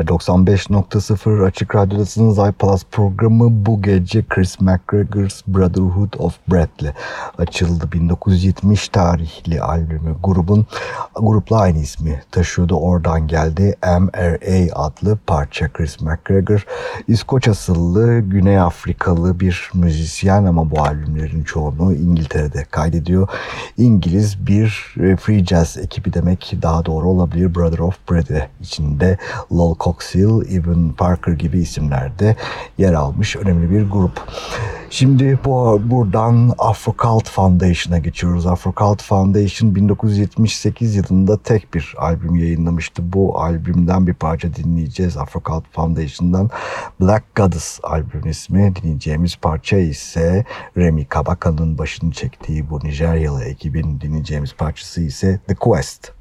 Geceler 95.0 Açık Radyo'dasınız. iPalaz programı bu gece Chris McGregor's Brotherhood of Breath'le açıldı. 1970 tarihli albümü grubun grupla aynı ismi taşıyordu. Oradan geldi MRA adlı parça Chris McGregor. İskoç asıllı Güney Afrikalı bir müzisyen ama bu albümlerin çoğunu İngiltere'de kaydediyor. İngiliz bir e, free jazz ekibi demek daha doğru olabilir. Brother of Breath'e içinde Lol Coxhill, Evan Parker gibi isimlerde yer almış önemli bir grup. Şimdi bu buradan Afro Cult Foundation'a geçiyoruz. Afro Cult Foundation 1978 yılında tek bir albüm yayınlamıştı. Bu albümden bir parça dinleyeceğiz. Afro Cult Foundation'dan Black Goddess albüm ismi. Dinleyeceğimiz parça ise Remy Kabaka'nın başını çektiği bu Nijeryalı ekibin dinleyeceğimiz parçası ise The Quest.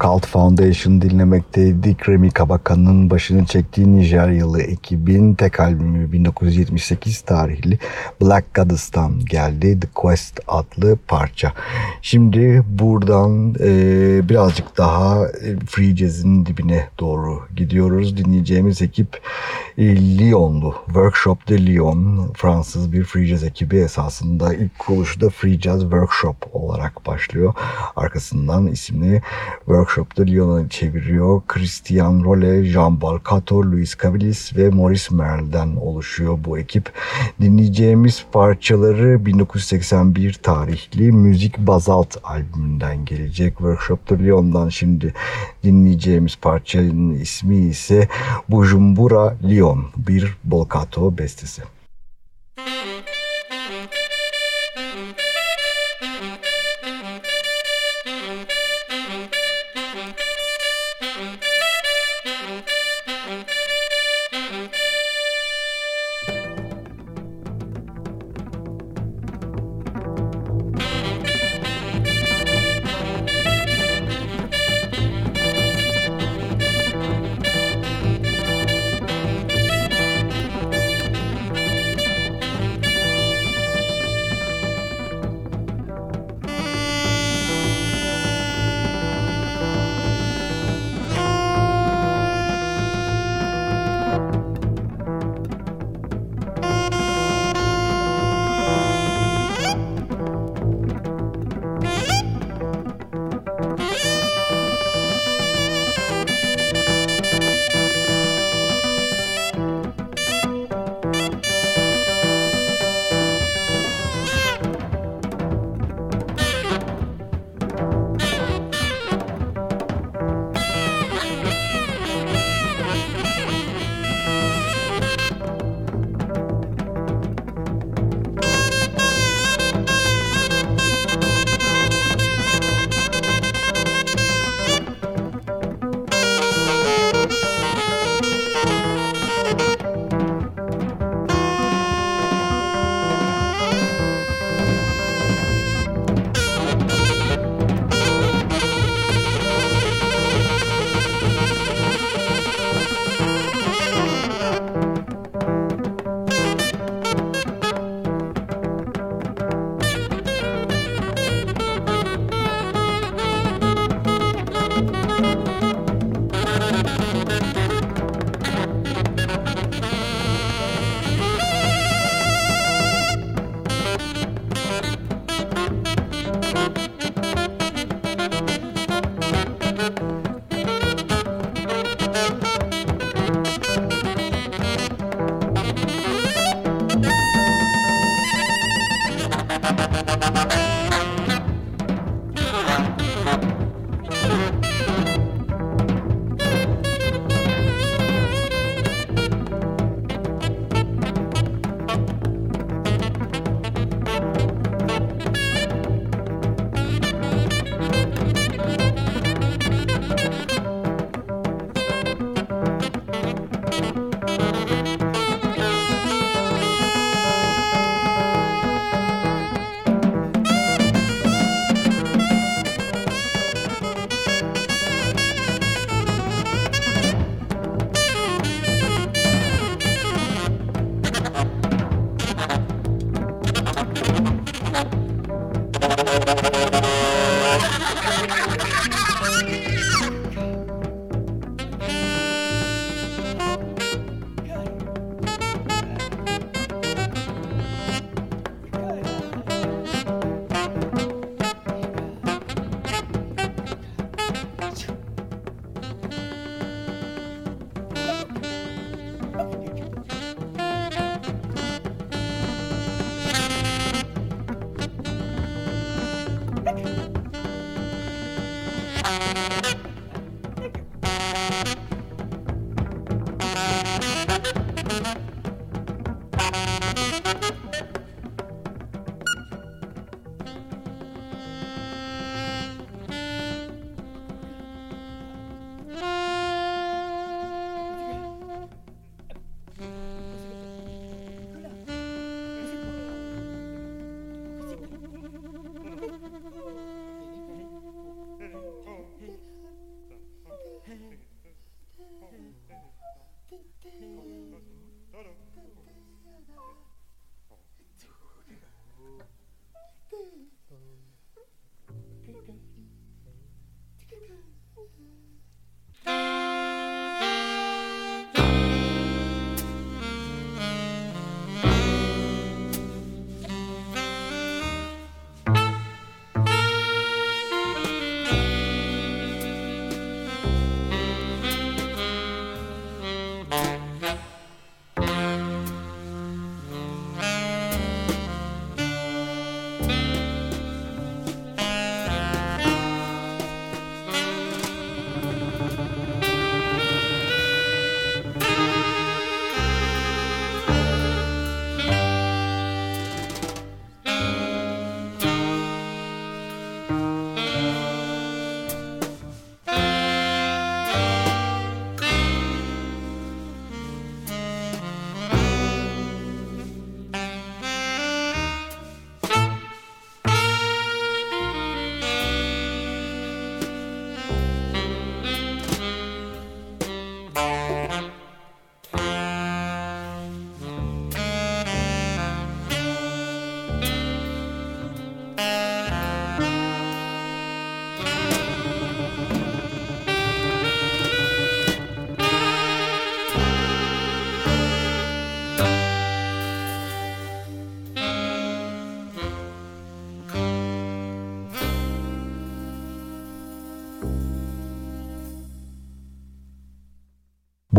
Afro Cult Foundation dinlemekteydik. Remy Kabaka'nın başını çektiği Nijeryalı ekibin tek albümü 1978 tarihli Black Goddess'tan geldi. The Quest adlı parça. Şimdi buradan e, birazcık daha e, Free Jazz'in dibine doğru gidiyoruz. Dinleyeceğimiz ekip Lyonlu. Workshop de Lyon. Fransız bir Free Jazz ekibi esasında ilk kuruluşu Free Jazz Workshop olarak başlıyor. Arkasından isimli Workshop'ta Lyon'a çeviriyor. Christian Role, Jean Balcato, Luis Cabilis ve Maurice Merle'den oluşuyor bu ekip. Dinleyeceğimiz parçaları 1981 tarihli Müzik Bazalt albümünden gelecek. Workshop'ta Lyon'dan şimdi dinleyeceğimiz parçanın ismi ise Bujumbura Lyon, bir Balcato bestesi.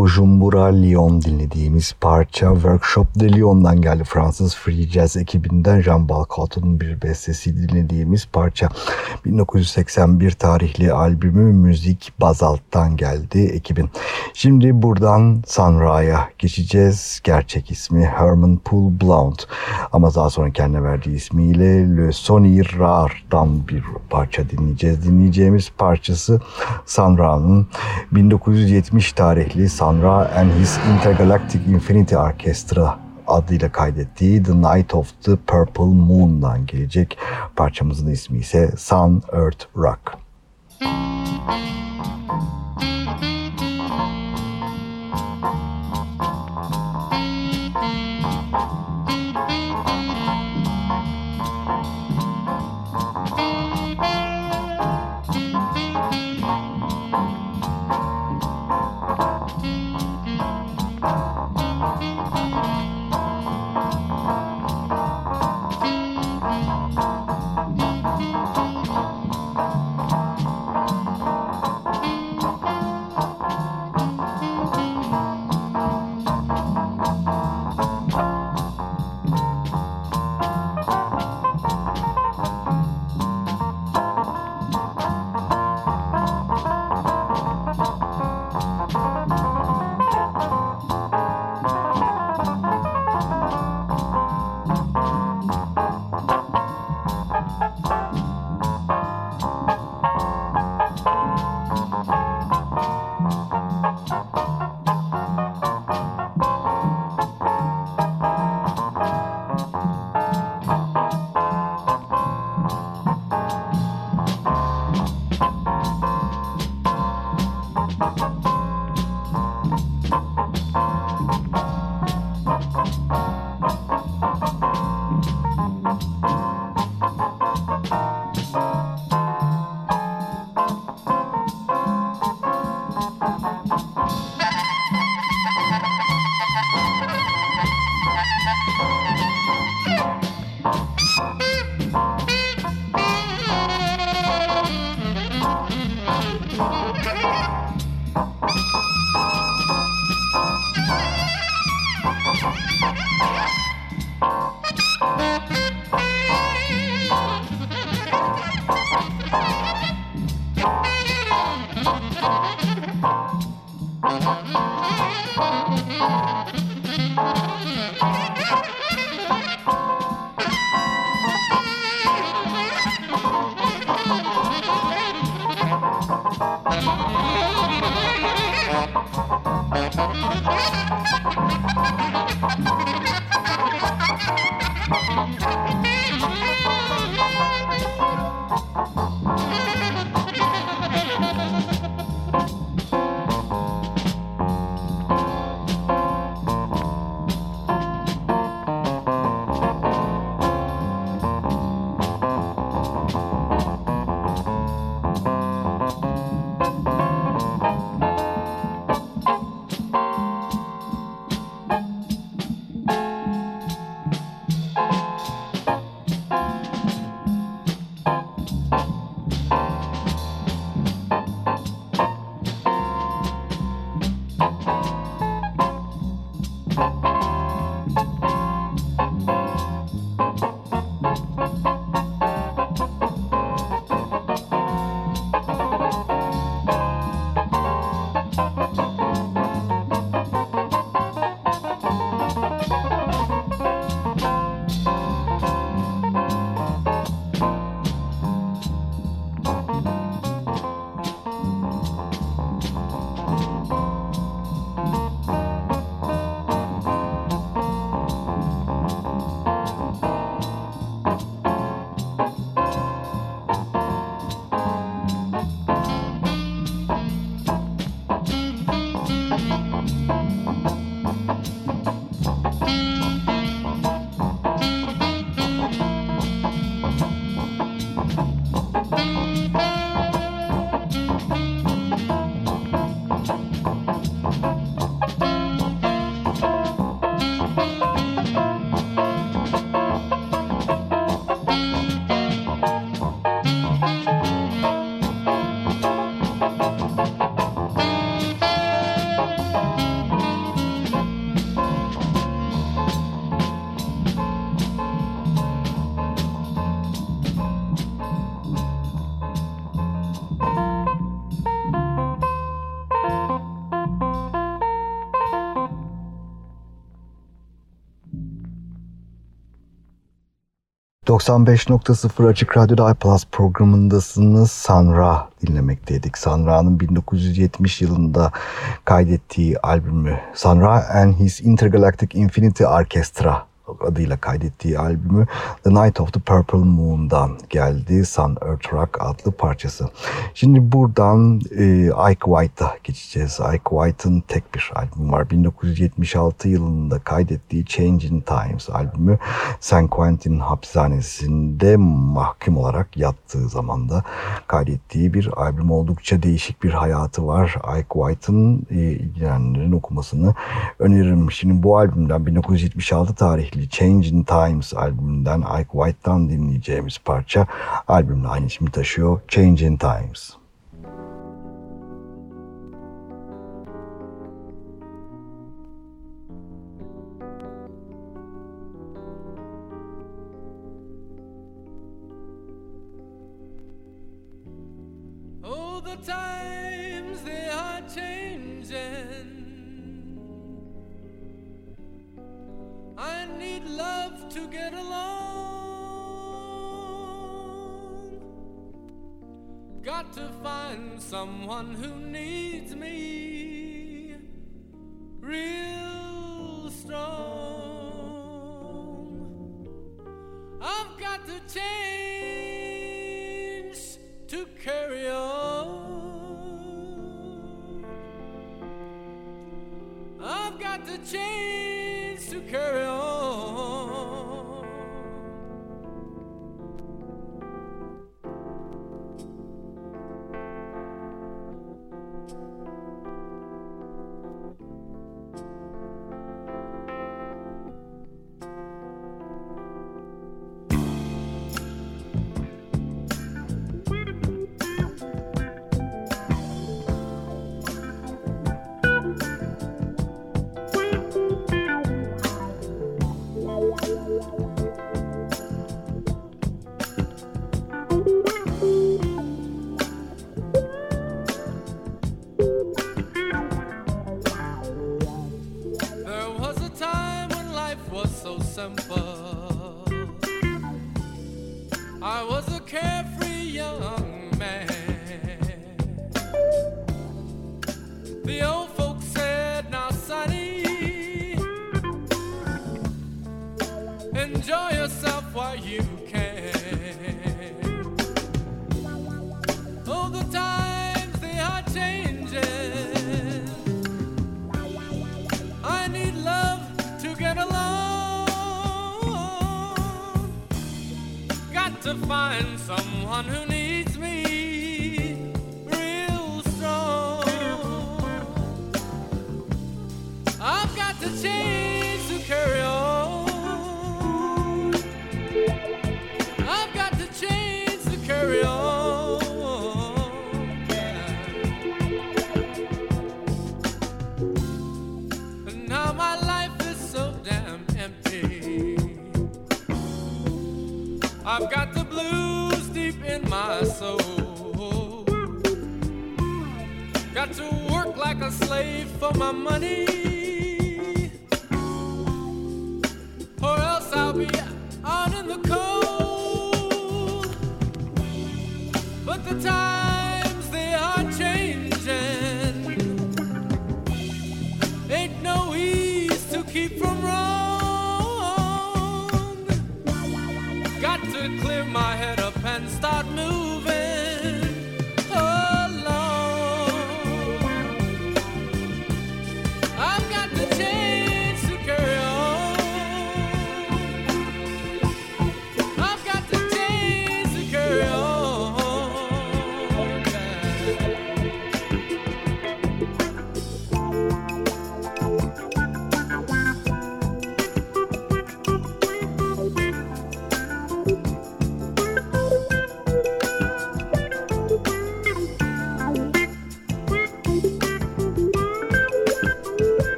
Bujumbura Lyon dinlediğimiz parça Workshop de Lyon'dan geldi. Fransız Free Jazz ekibinden Jean Balcot'un bir bestesi dinlediğimiz parça. 1981 tarihli albümü Müzik Bazalt'tan geldi ekibin. Şimdi buradan Sanra'ya geçeceğiz. Gerçek ismi Herman Poole Blount ama daha sonra kendine verdiği ismiyle Le Sonny Rare'dan bir parça dinleyeceğiz. Dinleyeceğimiz parçası Sanra'nın 1970 tarihli Sanra and His Intergalactic Infinity Orchestra adıyla kaydettiği The Night of the Purple Moon'dan gelecek. Parçamızın ismi ise Sun, Earth, Rock. Müzik 95.0 Açık Radyo'da iPlus programındasınız. Sanra dinlemekteydik. Sanra'nın 1970 yılında kaydettiği albümü Sanra and His Intergalactic Infinity Orchestra adıyla kaydettiği albümü The Night of the Purple Moon'dan geldi. Sun Earth Rock adlı parçası. Şimdi buradan e, Ike White'a geçeceğiz. Ike White'ın tek bir albüm var. 1976 yılında kaydettiği Changing Times albümü San Quentin hapishanesinde mahkum olarak yattığı zamanda kaydettiği bir albüm. Oldukça değişik bir hayatı var. Ike White'ın e, ilgilenenlerin okumasını öneririm. Şimdi bu albümden 1976 tarihli kayıtlı Changing Times albümünden Ike White'dan dinleyeceğimiz parça albümle aynı ismi taşıyor Changing Times.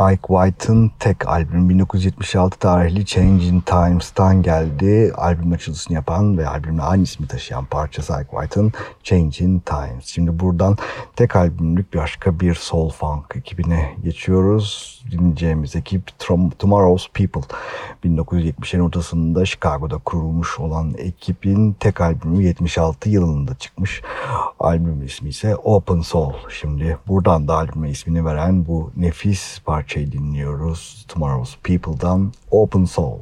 Ike White'ın tek albüm 1976 tarihli Change in Times'tan geldi. Albüm açılışını yapan ve albümle aynı ismi taşıyan parçası Ike White'ın Change in Times. Şimdi buradan tek albümlük başka bir soul funk ekibine geçiyoruz. Dinleyeceğimiz ekip Tomorrow's People. 1970'lerin ortasında Chicago'da kurulmuş olan ekibin tek albümü 76 yılında çıkmış. Albüm ismi ise Open Soul. Şimdi buradan da albüme ismini veren bu nefis parçayı dinliyoruz. Tomorrow's People'dan Open Soul.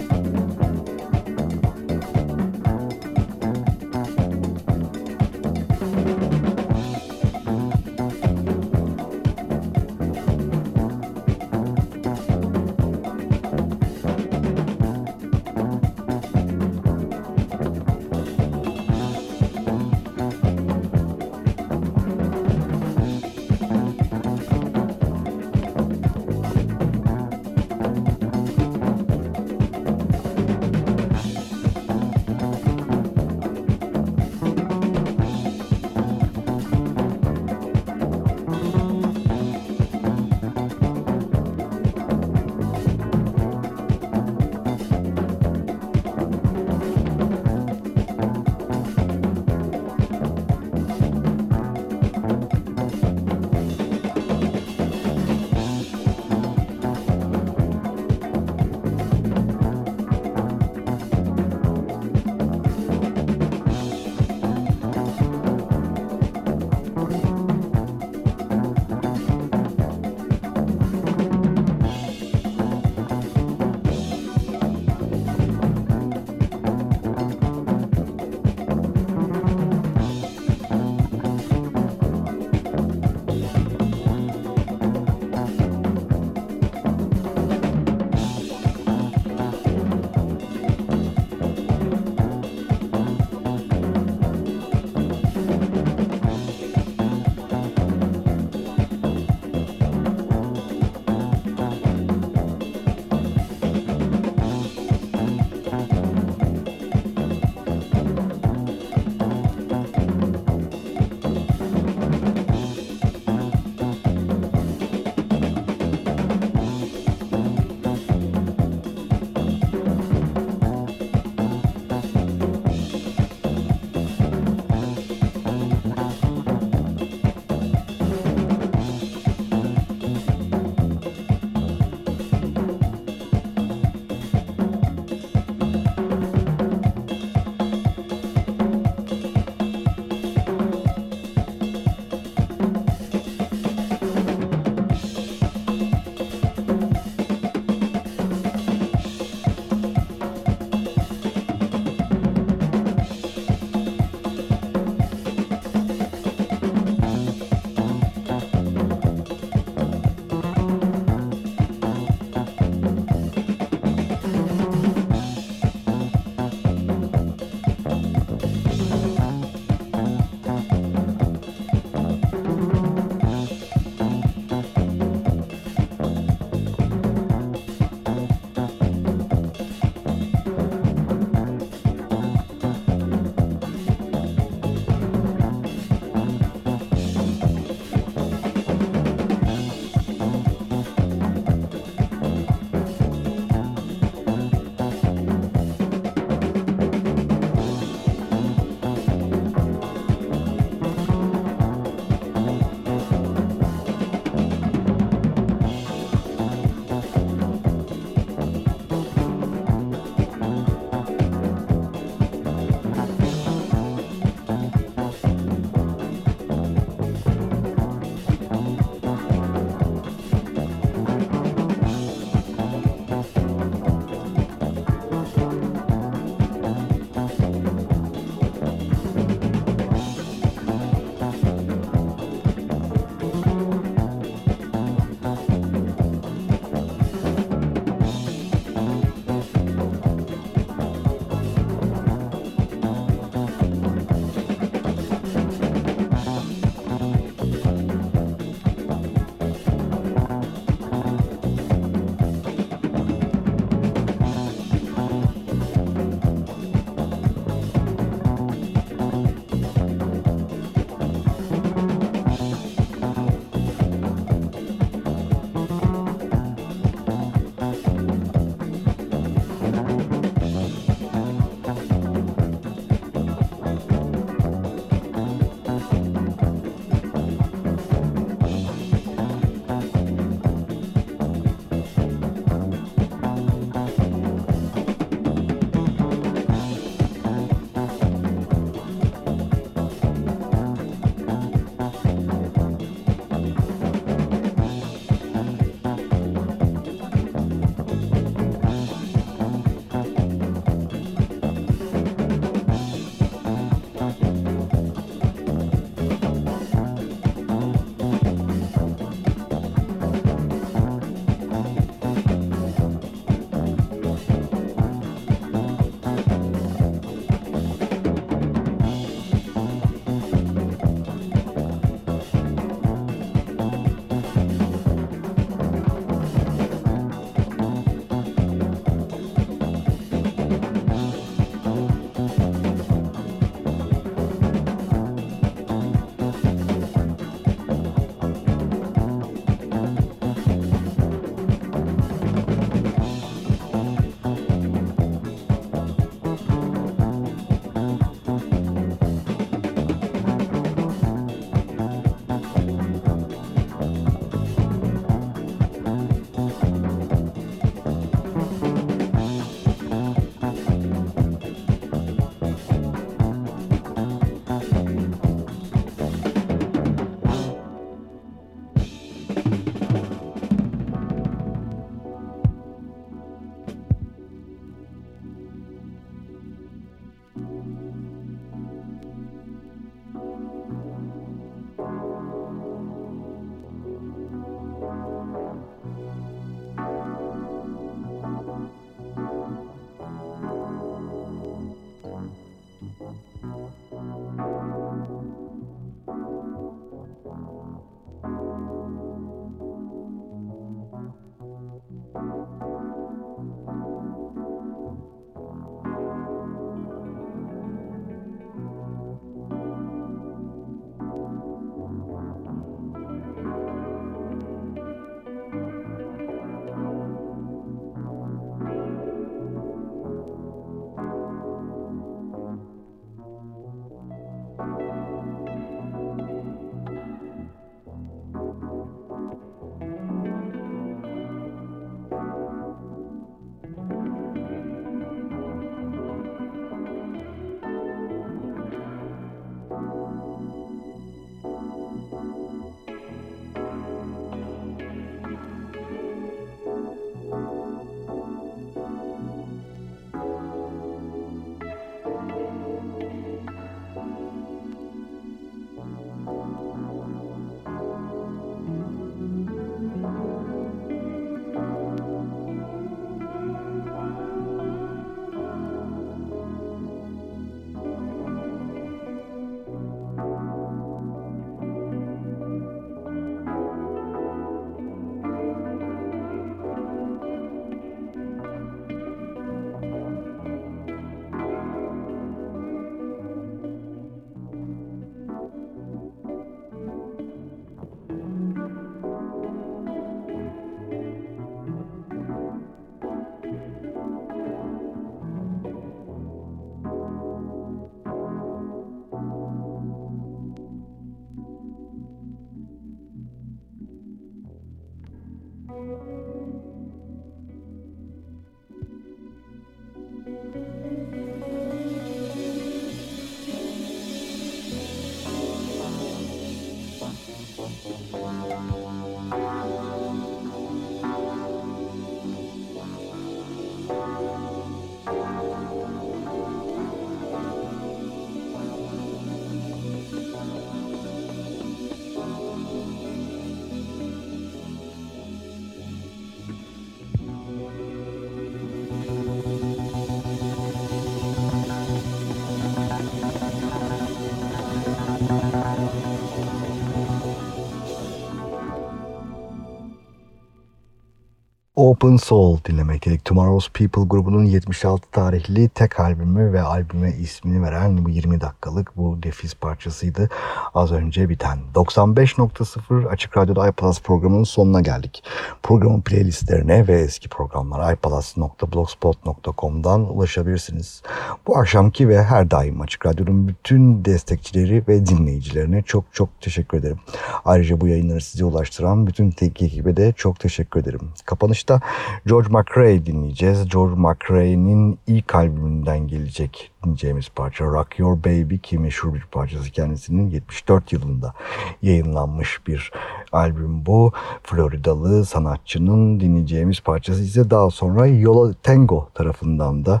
Open Soul dinlemekteydik. Tomorrow's People grubunun 76 tarihli tek albümü ve albüme ismini veren bu 20 dakikalık bu nefis parçasıydı. Az önce biten 95.0 Açık Radyo'da iPlus programının sonuna geldik. Programın playlistlerine ve eski programlara iPlus.blogspot.com'dan ulaşabilirsiniz. Bu akşamki ve her daim Açık Radyo'nun bütün destekçileri ve dinleyicilerine çok çok teşekkür ederim. Ayrıca bu yayınları size ulaştıran bütün teknik ekibe de çok teşekkür ederim. Kapanışta George McRae dinleyeceğiz. George McRae'nin ilk albümünden gelecek dinleyeceğimiz parça Rock Your Baby ki meşhur bir parçası kendisinin 74 yılında yayınlanmış bir albüm bu. Floridalı sanatçının dinleyeceğimiz parçası ise daha sonra Yola Tango tarafından da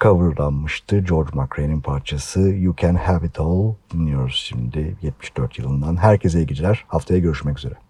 coverlanmıştı. George McRae'nin parçası You Can Have It All dinliyoruz şimdi 74 yılından. Herkese iyi geceler. Haftaya görüşmek üzere.